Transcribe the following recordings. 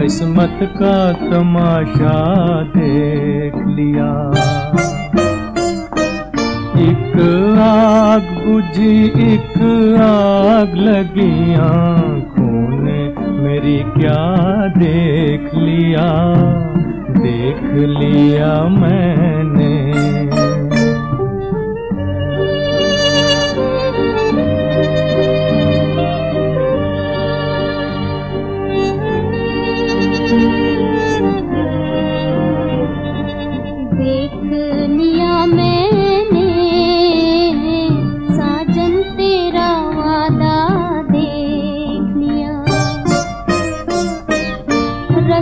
किस्मत का तमाशा देख लिया। एक आग बुझी एक आग लगी आँखों मेरी क्या देख लिया? देख लिया मैंने।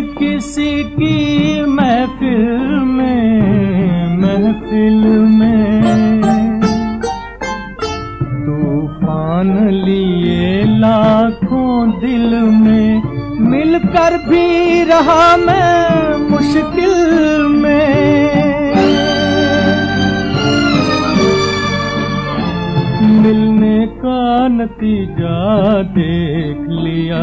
किसी की महफिल में महफिल में। तूफ़ान लिए लाखों दिल में, मिलकर भी रहा मैं। मिलने का नतीजा देख लिया।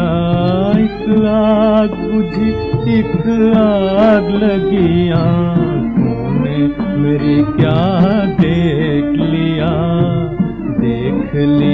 एक आग बुझी एक आग लगी आँखों में। मेरी क्या देख लिया? देख लिया।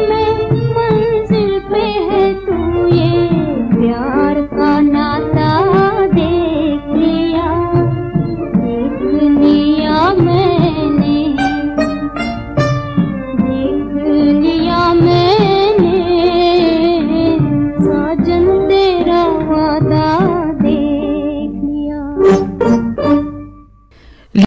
जन्म